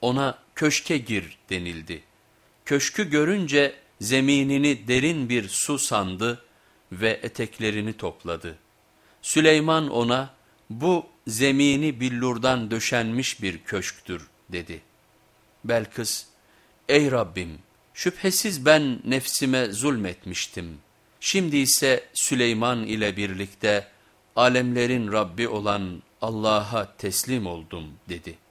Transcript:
ona köşke gir denildi. Köşkü görünce zeminini derin bir su sandı ve eteklerini topladı. Süleyman ona bu zemini billurdan döşenmiş bir köşktür dedi. Belkıs, ey Rabbim şüphesiz ben nefsime zulmetmiştim. Şimdi ise Süleyman ile birlikte alemlerin Rabbi olan Allah'a teslim oldum dedi.''